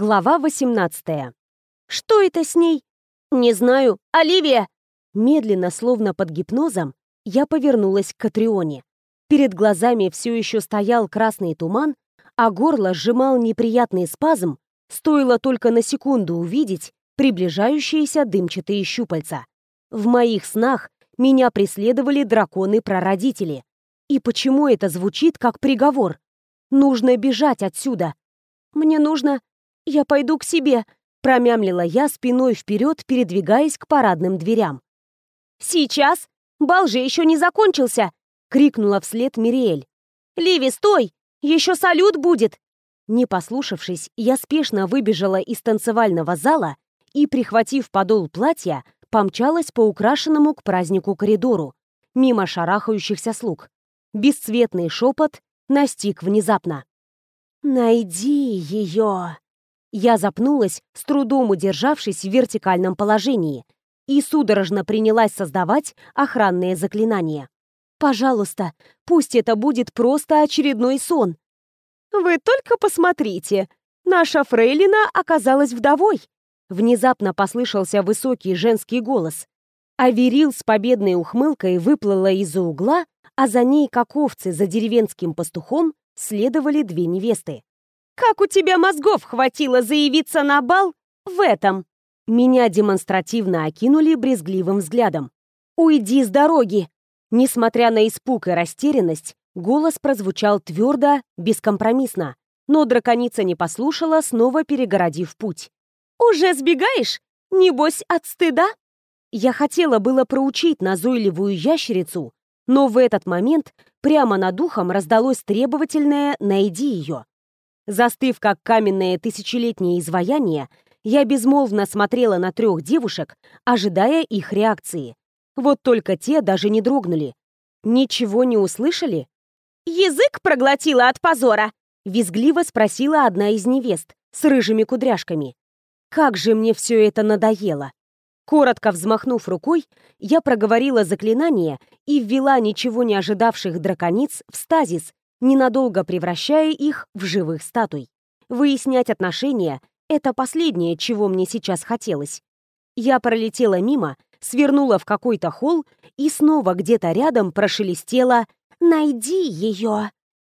Глава 18. Что это с ней? Не знаю. Оливия! Медленно, словно под гипнозом, я повернулась к Катрионе. Перед глазами все еще стоял красный туман, а горло сжимал неприятный спазм, стоило только на секунду увидеть приближающиеся дымчатые щупальца. В моих снах меня преследовали драконы-прародители. И почему это звучит как приговор? Нужно бежать отсюда. Мне нужно «Я пойду к себе», — промямлила я спиной вперед, передвигаясь к парадным дверям. «Сейчас! Бал же еще не закончился!» — крикнула вслед Мириэль. «Ливи, стой! Еще салют будет!» Не послушавшись, я спешно выбежала из танцевального зала и, прихватив подол платья, помчалась по украшенному к празднику коридору, мимо шарахающихся слуг. Бесцветный шепот настиг внезапно. «Найди ее!» Я запнулась, с трудом удержавшись в вертикальном положении, и судорожно принялась создавать охранные заклинания. «Пожалуйста, пусть это будет просто очередной сон». «Вы только посмотрите! Наша фрейлина оказалась вдовой!» Внезапно послышался высокий женский голос. А Верил с победной ухмылкой выплыла из-за угла, а за ней, как овцы за деревенским пастухом, следовали две невесты. Как у тебя мозгов хватило заявиться на бал в этом?» Меня демонстративно окинули брезгливым взглядом. «Уйди с дороги!» Несмотря на испуг и растерянность, голос прозвучал твердо, бескомпромиссно, но драконица не послушала, снова перегородив путь. «Уже сбегаешь? Небось, от стыда?» Я хотела было проучить назойливую ящерицу, но в этот момент прямо над ухом раздалось требовательное «найди ее». Застыв как каменное тысячелетнее изваяние, я безмолвно смотрела на трех девушек, ожидая их реакции. Вот только те даже не дрогнули. Ничего не услышали? «Язык проглотила от позора!» — визгливо спросила одна из невест с рыжими кудряшками. «Как же мне все это надоело!» Коротко взмахнув рукой, я проговорила заклинание и ввела ничего не ожидавших дракониц в стазис, ненадолго превращая их в живых статуй. Выяснять отношения — это последнее, чего мне сейчас хотелось. Я пролетела мимо, свернула в какой-то холл и снова где-то рядом прошелестела «Найди ее!».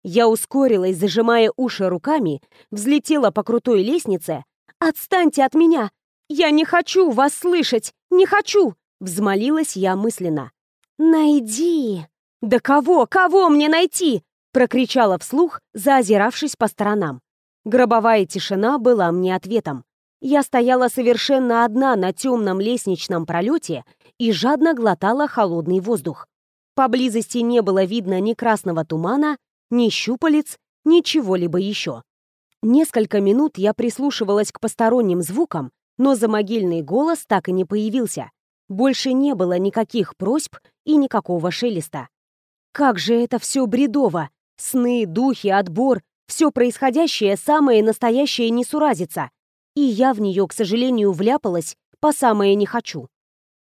Я ускорилась, зажимая уши руками, взлетела по крутой лестнице. «Отстаньте от меня! Я не хочу вас слышать! Не хочу!» Взмолилась я мысленно. «Найди!» «Да кого? Кого мне найти? Прокричала вслух, заозиравшись по сторонам. Гробовая тишина была мне ответом. Я стояла совершенно одна на темном лестничном пролете и жадно глотала холодный воздух. Поблизости не было видно ни красного тумана, ни щупалец, ничего либо еще. Несколько минут я прислушивалась к посторонним звукам, но замогильный голос так и не появился. Больше не было никаких просьб и никакого шелеста. Как же это все бредово! Сны, духи, отбор — все происходящее самое настоящее несуразица. И я в нее, к сожалению, вляпалась по самое не хочу.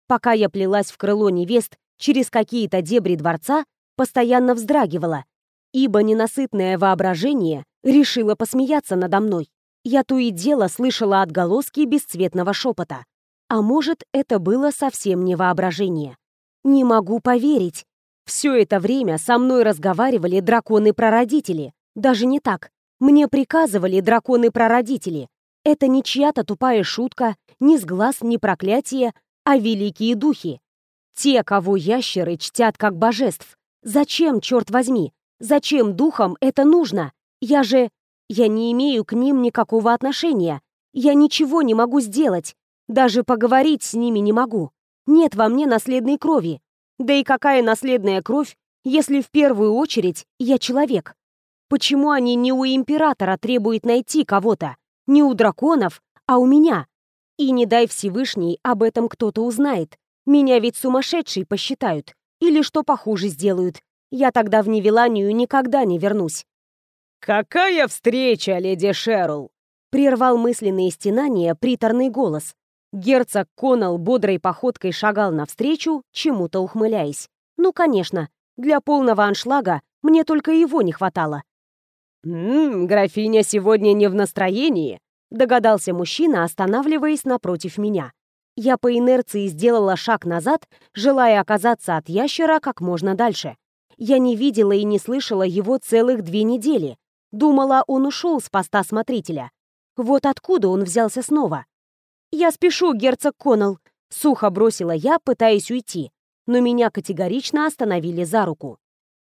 Пока я плелась в крыло невест через какие-то дебри дворца, постоянно вздрагивала, ибо ненасытное воображение решило посмеяться надо мной. Я то и дело слышала отголоски бесцветного шепота. А может, это было совсем не воображение. Не могу поверить. Все это время со мной разговаривали драконы-прародители. Даже не так. Мне приказывали драконы-прародители. Это не чья-то тупая шутка, ни сглаз, ни проклятие, а великие духи. Те, кого ящеры чтят как божеств. Зачем, черт возьми? Зачем духам это нужно? Я же... Я не имею к ним никакого отношения. Я ничего не могу сделать. Даже поговорить с ними не могу. Нет во мне наследной крови. Да и какая наследная кровь, если в первую очередь я человек? Почему они не у императора требуют найти кого-то, не у драконов, а у меня? И не дай Всевышний, об этом кто-то узнает. Меня ведь сумасшедшей посчитают. Или что похуже сделают. Я тогда в Невеланию никогда не вернусь. «Какая встреча, леди Шерл!» Прервал мысленные стенания приторный голос, Герцог Конал бодрой походкой шагал навстречу, чему-то ухмыляясь. Ну, конечно, для полного аншлага мне только его не хватало. «Ммм, графиня сегодня не в настроении», Догадался мужчина, останавливаясь напротив меня. Я по инерции сделала шаг назад, желая оказаться от ящера как можно дальше. Я не видела и не слышала его целых две недели. Думала, он ушел с поста смотрителя. Вот откуда он взялся снова. «Я спешу, герцог Коннелл», — сухо бросила я, пытаясь уйти, но меня категорично остановили за руку.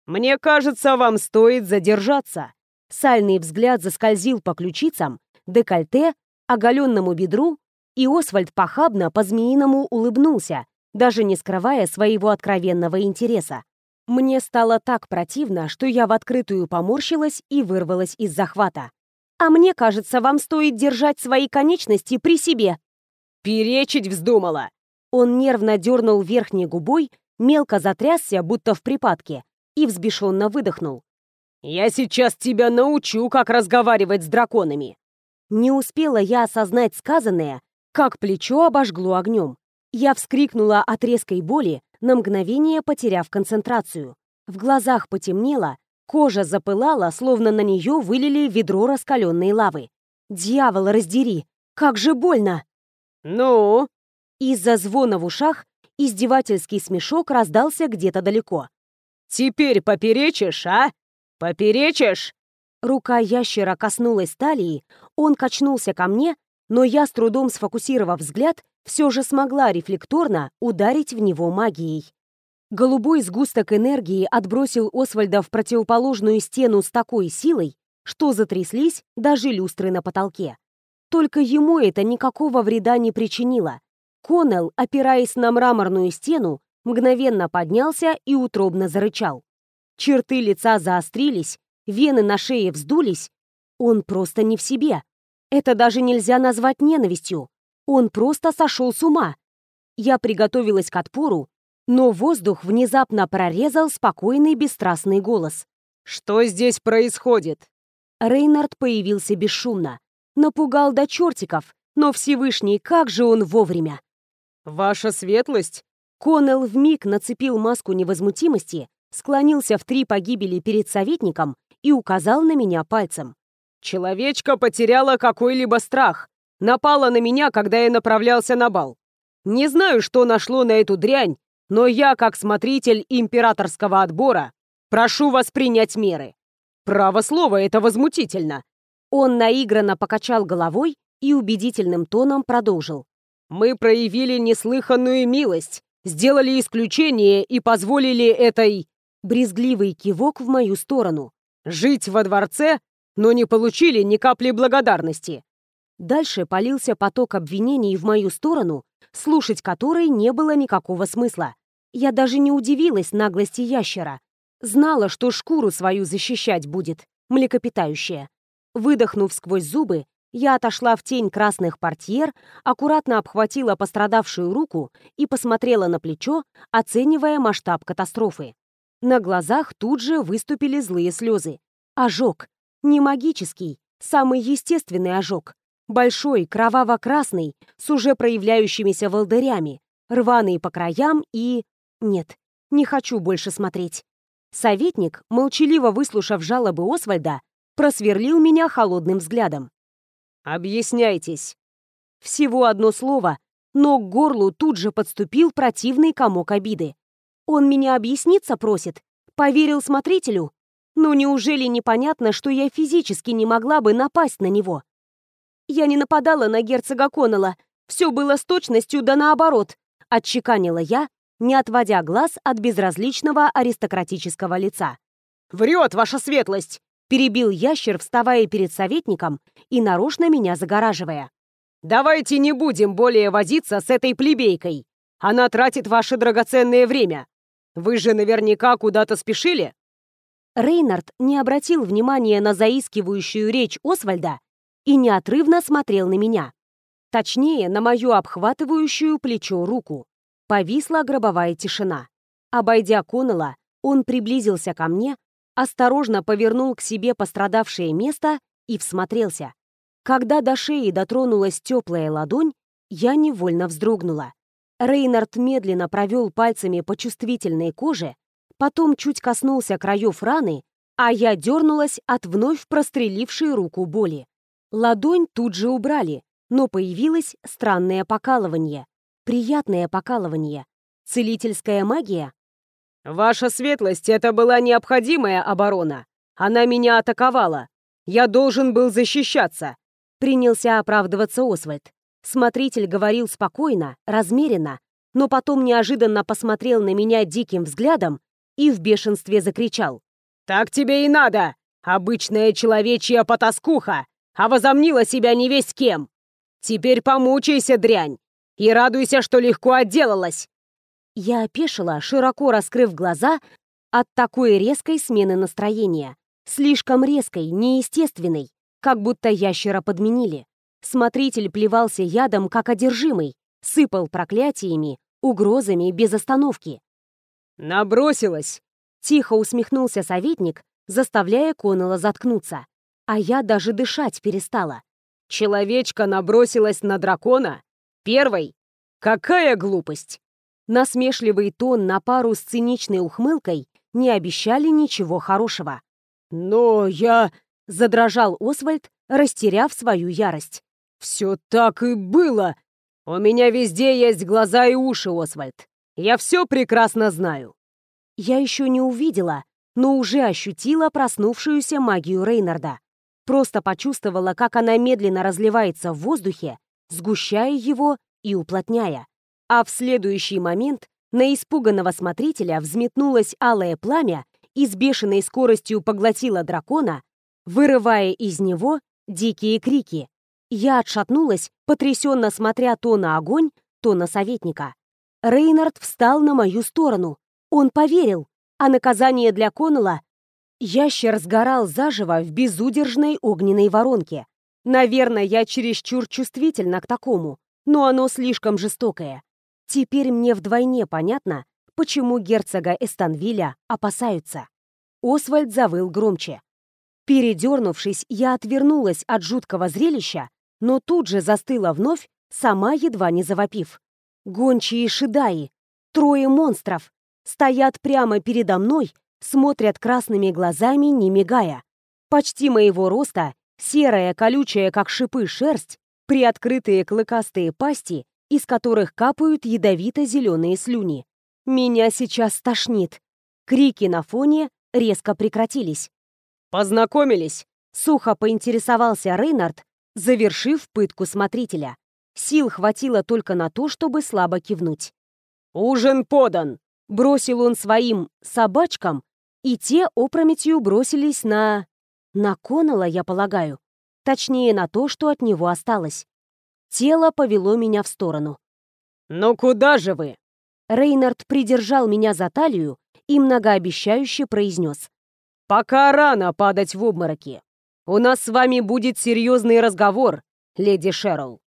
«Мне кажется, вам стоит задержаться». Сальный взгляд заскользил по ключицам, декольте, оголенному бедру и Освальд похабно по-змеиному улыбнулся, даже не скрывая своего откровенного интереса. Мне стало так противно, что я в открытую поморщилась и вырвалась из захвата. «А мне кажется, вам стоит держать свои конечности при себе». «Перечить вздумала!» Он нервно дернул верхней губой, мелко затрясся, будто в припадке, и взбешенно выдохнул. «Я сейчас тебя научу, как разговаривать с драконами!» Не успела я осознать сказанное, как плечо обожгло огнем. Я вскрикнула от резкой боли, на мгновение потеряв концентрацию. В глазах потемнело, кожа запылала, словно на нее вылили ведро раскаленной лавы. «Дьявол, раздери! Как же больно!» «Ну?» Из-за звона в ушах издевательский смешок раздался где-то далеко. «Теперь поперечишь, а? Поперечишь?» Рука ящера коснулась талии, он качнулся ко мне, но я, с трудом сфокусировав взгляд, все же смогла рефлекторно ударить в него магией. Голубой сгусток энергии отбросил Освальда в противоположную стену с такой силой, что затряслись даже люстры на потолке. Только ему это никакого вреда не причинило. Коннелл, опираясь на мраморную стену, мгновенно поднялся и утробно зарычал. Черты лица заострились, вены на шее вздулись. Он просто не в себе. Это даже нельзя назвать ненавистью. Он просто сошел с ума. Я приготовилась к отпору, но воздух внезапно прорезал спокойный бесстрастный голос. «Что здесь происходит?» Рейнард появился бесшумно. Напугал до чертиков, но Всевышний, как же он вовремя! «Ваша светлость!» Коннелл вмиг нацепил маску невозмутимости, склонился в три погибели перед советником и указал на меня пальцем. Человечка потеряла какой-либо страх. Напала на меня, когда я направлялся на бал. Не знаю, что нашло на эту дрянь, но я, как смотритель императорского отбора, прошу вас принять меры. Право слово, это возмутительно. Он наигранно покачал головой и убедительным тоном продолжил. Мы проявили неслыханную милость, сделали исключение и позволили этой... Брезгливый кивок в мою сторону. Жить во дворце но не получили ни капли благодарности». Дальше полился поток обвинений в мою сторону, слушать которой не было никакого смысла. Я даже не удивилась наглости ящера. Знала, что шкуру свою защищать будет, млекопитающая. Выдохнув сквозь зубы, я отошла в тень красных портьер, аккуратно обхватила пострадавшую руку и посмотрела на плечо, оценивая масштаб катастрофы. На глазах тут же выступили злые слезы. Ожог. Не магический, самый естественный ожог. Большой, кроваво-красный, с уже проявляющимися волдырями, рваный по краям и... Нет, не хочу больше смотреть. Советник, молчаливо выслушав жалобы Освальда, просверлил меня холодным взглядом. «Объясняйтесь». Всего одно слово, но к горлу тут же подступил противный комок обиды. Он меня объясниться просит? Поверил смотрителю? Ну неужели непонятно, что я физически не могла бы напасть на него? Я не нападала на герцога Коннелла. Все было с точностью да наоборот, отчеканила я, не отводя глаз от безразличного аристократического лица. «Врет, ваша светлость!» Перебил ящер, вставая перед советником и нарочно меня загораживая. «Давайте не будем более возиться с этой плебейкой. Она тратит ваше драгоценное время. Вы же наверняка куда-то спешили?» Рейнард не обратил внимания на заискивающую речь Освальда и неотрывно смотрел на меня. Точнее, на мою обхватывающую плечо руку. Повисла гробовая тишина. Обойдя Коннелла, он приблизился ко мне, осторожно повернул к себе пострадавшее место и всмотрелся. Когда до шеи дотронулась теплая ладонь, я невольно вздрогнула. Рейнард медленно провел пальцами по чувствительной коже, потом чуть коснулся краев раны, а я дернулась от вновь прострелившей руку боли. Ладонь тут же убрали, но появилось странное покалывание. Приятное покалывание. Целительская магия? «Ваша светлость, это была необходимая оборона. Она меня атаковала. Я должен был защищаться», — принялся оправдываться Освальд. Смотритель говорил спокойно, размеренно, но потом неожиданно посмотрел на меня диким взглядом и в бешенстве закричал. «Так тебе и надо! Обычная человечья потаскуха, а возомнила себя не весь кем! Теперь помучайся, дрянь, и радуйся, что легко отделалась!» Я опешила, широко раскрыв глаза от такой резкой смены настроения. Слишком резкой, неестественной, как будто ящера подменили. Смотритель плевался ядом, как одержимый, сыпал проклятиями, угрозами без остановки. «Набросилась!» — тихо усмехнулся советник, заставляя Коннелла заткнуться. А я даже дышать перестала. «Человечка набросилась на дракона? Первой? Какая глупость!» Насмешливый тон на пару с циничной ухмылкой не обещали ничего хорошего. «Но я...» — задрожал Освальд, растеряв свою ярость. «Все так и было! У меня везде есть глаза и уши, Освальд. Я все прекрасно знаю!» Я еще не увидела, но уже ощутила проснувшуюся магию Рейнарда. Просто почувствовала, как она медленно разливается в воздухе, сгущая его и уплотняя а в следующий момент на испуганного смотрителя взметнулось алое пламя и с бешеной скоростью поглотило дракона, вырывая из него дикие крики. Я отшатнулась, потрясенно смотря то на огонь, то на советника. Рейнард встал на мою сторону. Он поверил, а наказание для Коннелла... Ящер сгорал заживо в безудержной огненной воронке. Наверное, я чересчур чувствительна к такому, но оно слишком жестокое. Теперь мне вдвойне понятно, почему герцога Эстанвиля опасаются. Освальд завыл громче. Передернувшись, я отвернулась от жуткого зрелища, но тут же застыла вновь, сама едва не завопив. Гончие шидаи, трое монстров, стоят прямо передо мной, смотрят красными глазами, не мигая. Почти моего роста, серая, колючая, как шипы, шерсть, приоткрытые клыкастые пасти из которых капают ядовито-зеленые слюни. Меня сейчас тошнит. Крики на фоне резко прекратились. «Познакомились!» — сухо поинтересовался Рейнард, завершив пытку смотрителя. Сил хватило только на то, чтобы слабо кивнуть. «Ужин подан!» — бросил он своим собачкам, и те опрометью бросились на... На Коннелла, я полагаю. Точнее, на то, что от него осталось. Тело повело меня в сторону. «Ну куда же вы?» Рейнард придержал меня за талию и многообещающе произнес. «Пока рано падать в обмороки. У нас с вами будет серьезный разговор, леди Шерл».